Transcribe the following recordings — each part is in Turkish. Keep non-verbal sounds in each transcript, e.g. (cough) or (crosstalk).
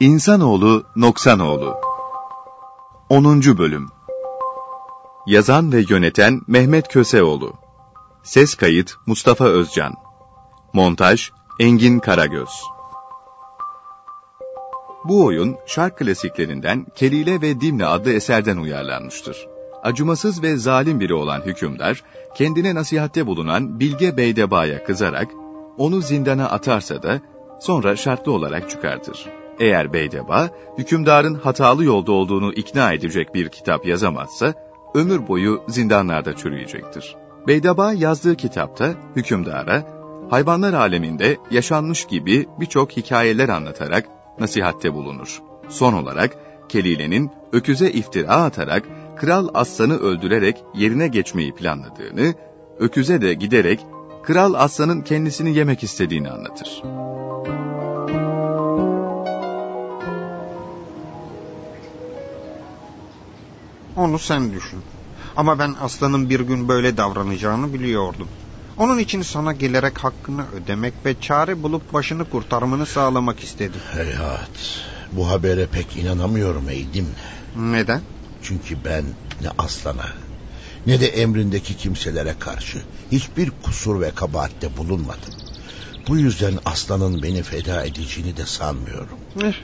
İnsanoğlu Noksanoğlu 10. Bölüm Yazan ve yöneten Mehmet Köseoğlu Ses kayıt Mustafa Özcan Montaj Engin Karagöz Bu oyun şark klasiklerinden Kelile ve Dimle adlı eserden uyarlanmıştır. Acımasız ve zalim biri olan hükümdar, kendine nasihatte bulunan Bilge Beydeba'ya kızarak, onu zindana atarsa da sonra şartlı olarak çıkartır. Eğer Beydeba, hükümdarın hatalı yolda olduğunu ikna edecek bir kitap yazamazsa, ömür boyu zindanlarda çürüyecektir. Beydeba yazdığı kitapta hükümdara, hayvanlar aleminde yaşanmış gibi birçok hikayeler anlatarak nasihatte bulunur. Son olarak, Kelile'nin öküze iftira atarak Kral Aslan'ı öldürerek yerine geçmeyi planladığını, öküze de giderek Kral Aslan'ın kendisini yemek istediğini anlatır. Onu sen düşün. Ama ben aslanın bir gün böyle davranacağını biliyordum. Onun için sana gelerek hakkını ödemek ve çare bulup başını kurtarmanı sağlamak istedim. Hayat, bu habere pek inanamıyorum Eydim. Neden? Çünkü ben ne aslana ne de emrindeki kimselere karşı hiçbir kusur ve kabahatte bulunmadım. Bu yüzden aslanın beni feda edeceğini de sanmıyorum. Eh,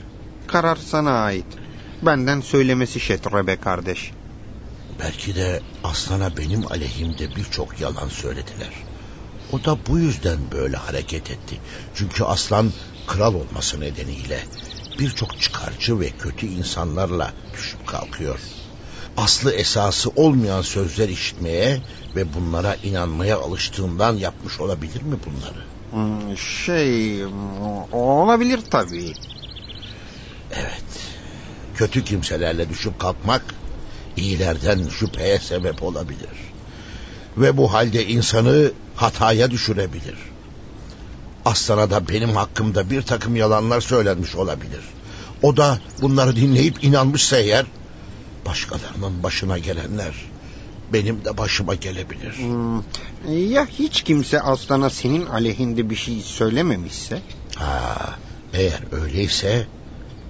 karar sana ait. Benden söylemesi şetrebe kardeş. Belki de aslana benim aleyhimde birçok yalan söylediler. O da bu yüzden böyle hareket etti. Çünkü aslan kral olması nedeniyle birçok çıkarcı ve kötü insanlarla düşüp kalkıyor. Aslı esası olmayan sözler işitmeye ve bunlara inanmaya alıştığından yapmış olabilir mi bunları? Hmm, şey olabilir tabii. Evet. Kötü kimselerle düşüp kalkmak iyilerden şüpheye sebep olabilir. Ve bu halde insanı hataya düşürebilir. Aslan'a da benim hakkımda bir takım yalanlar söylenmiş olabilir. O da bunları dinleyip inanmışsa eğer başkalarının başına gelenler benim de başıma gelebilir. Hmm, ya hiç kimse aslana senin aleyhinde bir şey söylememişse? Ha, eğer öyleyse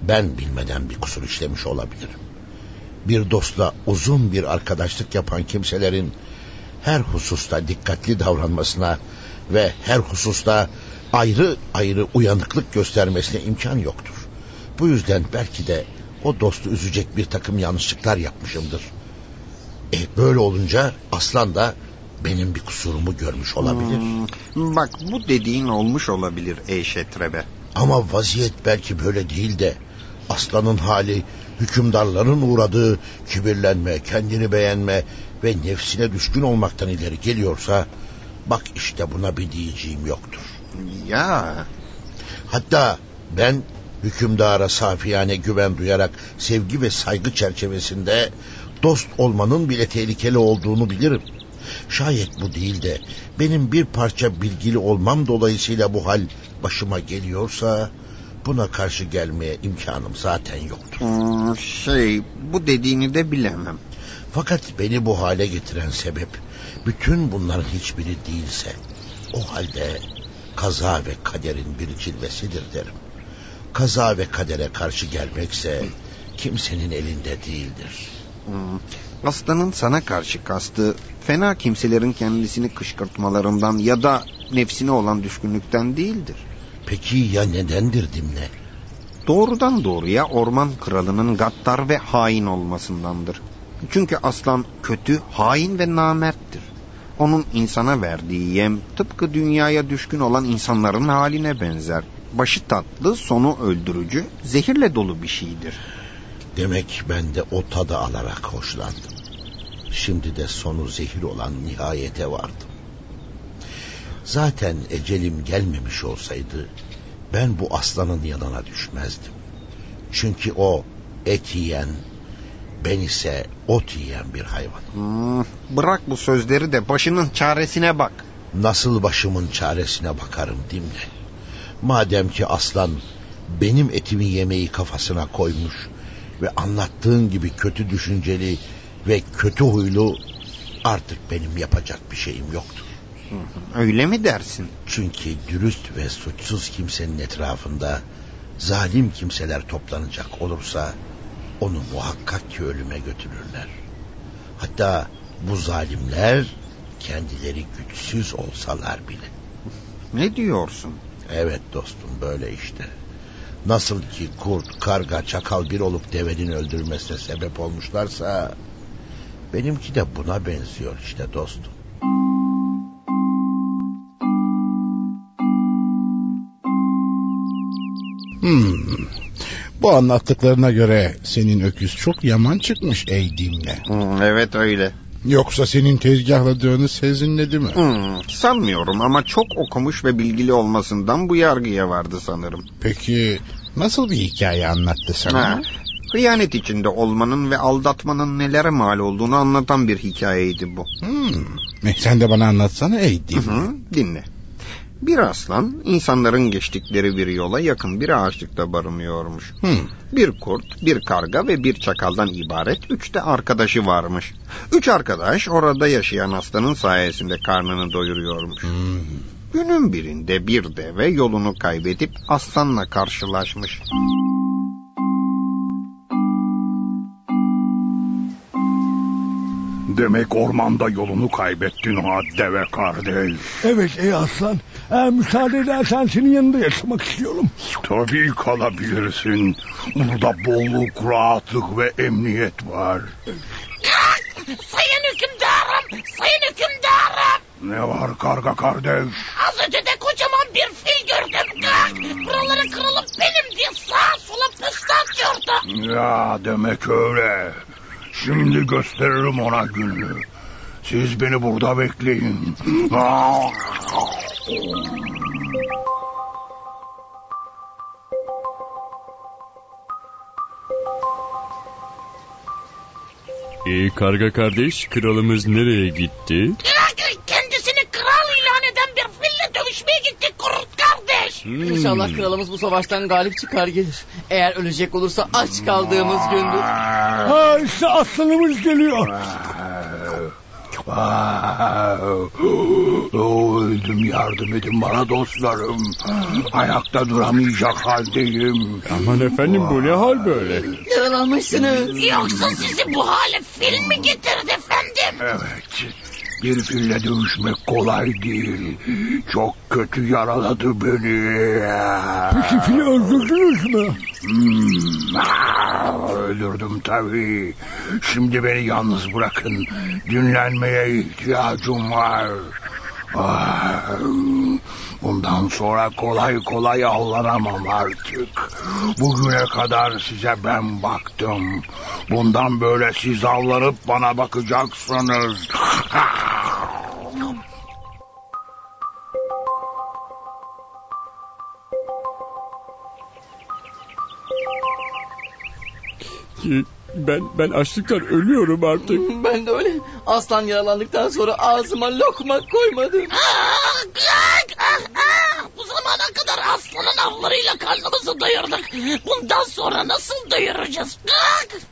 ben bilmeden bir kusur işlemiş olabilirim. Bir dostla uzun bir arkadaşlık yapan kimselerin her hususta dikkatli davranmasına ve her hususta ayrı ayrı uyanıklık göstermesine imkan yoktur. Bu yüzden belki de o dostu üzecek bir takım yanlışlıklar yapmışımdır. E böyle olunca aslan da benim bir kusurumu görmüş olabilir. Hmm, bak bu dediğin olmuş olabilir ey Şetrebe. Ama vaziyet belki böyle değil de aslanın hali hükümdarların uğradığı kibirlenme, kendini beğenme ve nefsine düşkün olmaktan ileri geliyorsa bak işte buna bir diyeceğim yoktur. Ya Hatta ben hükümdara safiyane güven duyarak sevgi ve saygı çerçevesinde dost olmanın bile tehlikeli olduğunu bilirim. Şayet bu değil de benim bir parça bilgili olmam dolayısıyla bu hal başıma geliyorsa buna karşı gelmeye imkanım zaten yoktur. hmm, şey bu dediğini de bilemem. Fakat beni bu hale getiren sebep bütün bunların hiçbiri değilse o halde kaza ve kaderin bir cilvesidir derim. Kaza ve kadere karşı gelmekse kimsenin elinde değildir. Hmm, Aslanın sana karşı kastı fena kimselerin kendisini kışkırtmalarından ya da nefsine olan düşkünlükten değildir. Peki ya nedendir Dimle? Doğrudan doğruya orman kralının gaddar ve hain olmasındandır. Çünkü aslan kötü, hain ve namerttir. Onun insana verdiği yem tıpkı dünyaya düşkün olan insanların haline benzer. Başı tatlı, sonu öldürücü, zehirle dolu bir şeydir. Demek ben de o tadı alarak hoşlandım. Şimdi de sonu zehir olan nihayete vardım. Zaten ecelim gelmemiş olsaydı ben bu aslanın yanına düşmezdim. Çünkü o et yiyen, ben ise ot yiyen bir hayvan. Hmm, bırak bu sözleri de başının çaresine bak. Nasıl başımın çaresine bakarım dimle. Madem ki aslan benim etimi yemeyi kafasına koymuş ve anlattığın gibi kötü düşünceli ve kötü huylu artık benim yapacak bir şeyim yoktur. Öyle mi dersin? Çünkü dürüst ve suçsuz kimsenin etrafında zalim kimseler toplanacak olursa onu muhakkak ki ölüme götürürler. Hatta bu zalimler kendileri güçsüz olsalar bile. Ne diyorsun? Evet dostum böyle işte. Nasıl ki kurt, karga, çakal bir olup devenin öldürmesine sebep olmuşlarsa... ...benimki de buna benziyor işte dostum. Hmm. Bu anlattıklarına göre senin öküz çok yaman çıkmış ey Dimle. Hmm, evet öyle. Yoksa senin tezgahladığını sezinledi mi? Hmm, sanmıyorum ama çok okumuş ve bilgili olmasından bu yargıya vardı sanırım. Peki nasıl bir hikaye anlattı sana? Ha, hıyanet içinde olmanın ve aldatmanın nelere mal olduğunu anlatan bir hikayeydi bu. Hmm. Sen de bana anlatsana ey Hı Dimle. hı, dinle. Bir aslan insanların geçtikleri bir yola yakın bir ağaçlıkta barınıyormuş. Hmm. Bir kurt, bir karga ve bir çakaldan ibaret üç de arkadaşı varmış. Üç arkadaş orada yaşayan aslanın sayesinde karnını doyuruyormuş. Hmm. Günün birinde bir deve yolunu kaybedip aslanla karşılaşmış. Demek ormanda yolunu kaybettin ha deve kardeş. Evet ey aslan. Eğer müsaade edersen senin yanında yaşamak istiyorum. Tabii kalabilirsin. Burada bolluk, rahatlık ve emniyet var. Sayın hükümdarım, sayın hükümdarım. Ne var karga kardeş? Az önce de kocaman bir fil gördüm. Gak, buraları kırılıp benim diye sağa sola püstü atıyordu. Ya demek öyle. Şimdi gösteririm ona gününü. Siz beni burada bekleyin. Ee, karga kardeş kralımız nereye gitti? Gak, kendisini kral ilan eden bir fille dövüşmeye gitti kurt kardeş. Hmm. İnşallah kralımız bu savaştan galip çıkar gelir. Eğer ölecek olursa aç kaldığımız gündür. Ha işte aslanımız geliyor. Öldüm yardım edin bana dostlarım. Ayakta duramayacak haldeyim. Aman efendim bu ne hal böyle? Yaralanmışsınız. Yoksa sizi bu hale fil mi getirdi efendim? Evet. Bir fille dövüşmek kolay değil. Çok kötü yaraladı beni. Peki fili öldürdünüz mü? Hmm, ah, (laughs) öldürdüm tabii. Şimdi beni yalnız bırakın. Dinlenmeye ihtiyacım var. Ah, Bundan sonra kolay kolay avlanamam artık. Bugüne kadar size ben baktım. Bundan böyle siz avlanıp bana bakacaksınız. (laughs) Ee, Ben ben açlıktan ölüyorum artık. (laughs) Ben de öyle. Aslan yaralandıktan sonra ağzıma lokma koymadım. Ah, gak, ah, ah. Bu zamana kadar aslanın avlarıyla karnımızı doyurduk. Bundan sonra nasıl doyuracağız?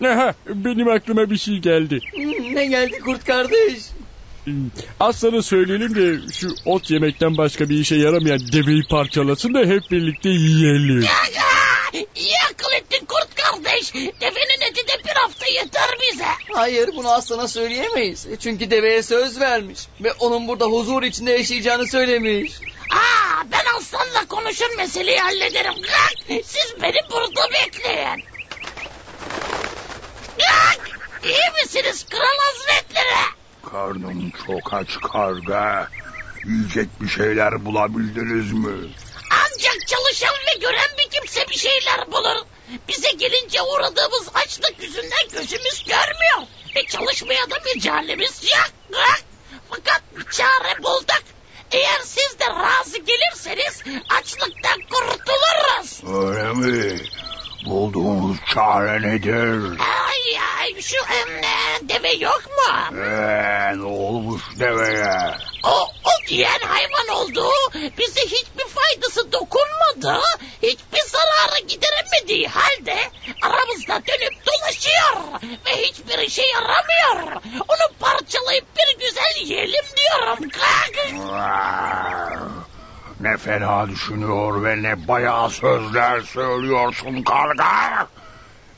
Aha, benim aklıma bir şey geldi. Ne geldi kurt kardeş? Aslan'a söyleyelim de şu ot yemekten başka bir işe yaramayan deveyi parçalasın da hep birlikte yiyelim. Gak, ah. İyi akıl ettin kurt kardeş. Devenin eti de bir hafta yeter bize. Hayır bunu aslana söyleyemeyiz. Çünkü deveye söz vermiş. Ve onun burada huzur içinde yaşayacağını söylemiş. Aa, ben aslanla konuşur meseleyi hallederim. Gak, siz beni burada bekleyin. Gak, iyi misiniz kral hazretleri? Karnım çok aç karga. Yiyecek bir şeyler bulabildiniz mi? Ancak çalışan ve gören bir kimse bir şeyler bulur. Bize gelince uğradığımız açlık yüzünden gözümüz görmüyor. Ve çalışmaya da mecalimiz yok. Fakat bir çare bulduk. Eğer siz de razı gelirseniz açlıktan kurtuluruz. Öyle mi? Bulduğunuz çare nedir? Ay ay şu em, e, deve yok mu? Eee ne olmuş deveye? O, o diyen hayvan oldu. Bize hiçbir faydası dokunmadı. Hiçbir zararı gideremediği halde aramızda dönüp dolaşıyor. Ve hiçbir işe yaramıyor. Onu parçalayıp bir güzel yiyelim diyorum. Kalk. Ne fena düşünüyor ve ne bayağı sözler söylüyorsun karga.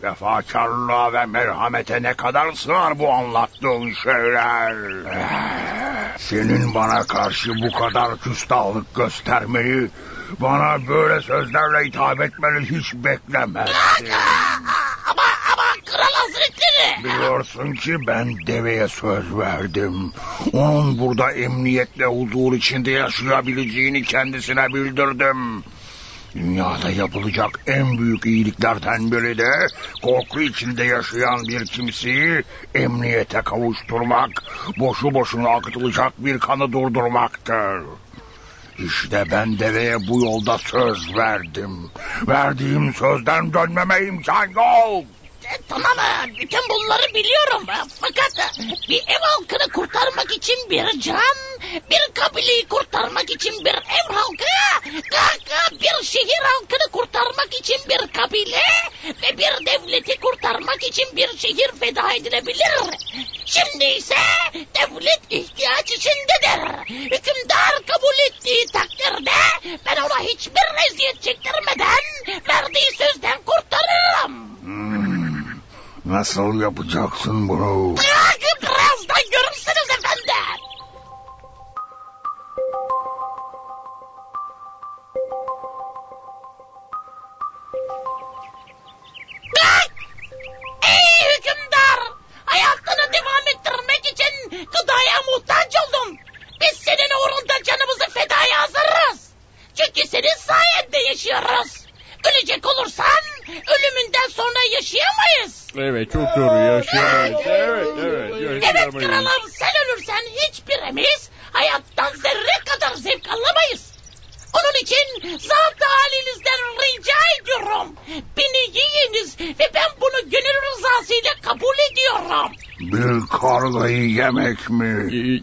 Vefakarlığa ve merhamete ne kadar sığar bu anlattığın şeyler. Senin bana karşı bu kadar küstahlık göstermeyi, bana böyle sözlerle hitap etmeni hiç beklemezdim. Ama ama kral hazretleri. Biliyorsun ki ben deveye söz verdim. Onun burada emniyetle huzur içinde yaşayabileceğini kendisine bildirdim. Dünyada yapılacak en büyük iyiliklerden biri de korku içinde yaşayan bir kimseyi emniyete kavuşturmak, boşu boşuna akıtılacak bir kanı durdurmaktır. İşte ben deveye bu yolda söz verdim. Verdiğim sözden dönmeme imkan yok. E, tamam e, bütün bunları biliyorum. E, Fakat bir ev halkını kurtarmak için bir can, bir kabileyi kurtarmak için bir ev halkı, kabile ve bir devleti kurtarmak için bir şehir feda edilebilir. Şimdi ise devlet ihtiyaç içindedir. Hükümdar kabul ettiği takdirde ben ona hiçbir eziyet çektirmeden verdiği sözden kurtarırım. Hmm, Nasıl yapacaksın bunu? Birazdan evet kralım sen ölürsen hiçbirimiz hayattan zerre kadar zevk alamayız. Onun için zat halinizden rica ediyorum. Beni yiyiniz ve ben bunu gönül rızasıyla kabul ediyorum. Bir kargayı yemek mi? Ee,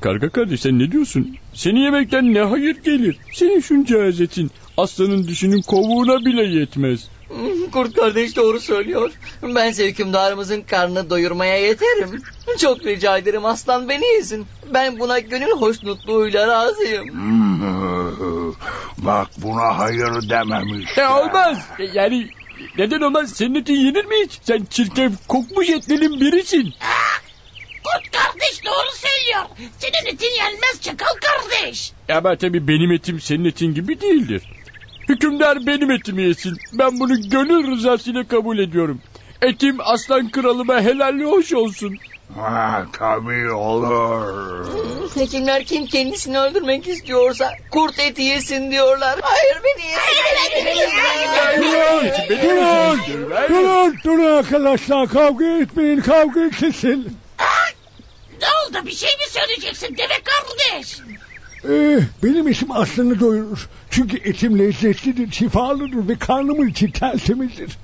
Karga kardeş sen ne diyorsun? Seni yemekten ne hayır gelir? Senin şunca azetin aslanın dişinin kovuğuna bile yetmez. Kurt kardeş doğru söylüyor. Bense hükümdarımızın karnını doyurmaya yeterim. Çok rica ederim aslan beni yesin. Ben buna gönül hoşnutluğuyla razıyım. (laughs) Bak buna hayır dememiş. E olmaz. E, yani neden olmaz? Senin etin yenir mi hiç? Sen çirkef kokmuş etlinin birisin. Kurt kardeş doğru söylüyor. Senin etin yenmez çakal kardeş. Ama tabii benim etim senin etin gibi değildir. Hükümdar benim etimi yesin. Ben bunu gönül rızasıyla kabul ediyorum. Etim aslan kralıma helalli hoş olsun. Ha, tabii olur. Hekimler kim kendisini öldürmek istiyorsa kurt eti yesin diyorlar. Hayır beni yesin. Benim Durun, etimdir. Ben- durun, durun arkadaşlar kavga etmeyin, kavga kesin. Ne oldu bir şey mi söyleyeceksin deve kardeş? Ee, benim işim aslını doyurur. Çünkü etim lezzetlidir, şifalıdır ve karnımın için tertemizdir.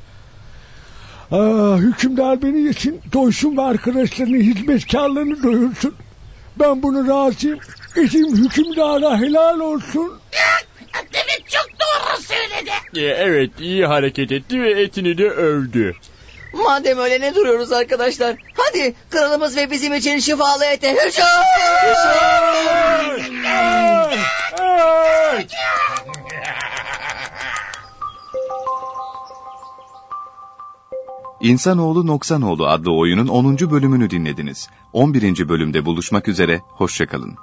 Aa, hükümdar beni yesin, doysun ve arkadaşlarını hizmetkarlarını doyursun. Ben bunu razıyım. Etim hükümdara helal olsun. Deve çok doğru söyledi. E, Evet iyi hareket etti ve etini de övdü. Madem öyle ne duruyoruz arkadaşlar? Hadi kralımız ve bizim için şifalı ete hücum! İnsanoğlu Noksanoğlu adlı oyunun 10. bölümünü dinlediniz. 11. bölümde buluşmak üzere, hoşçakalın.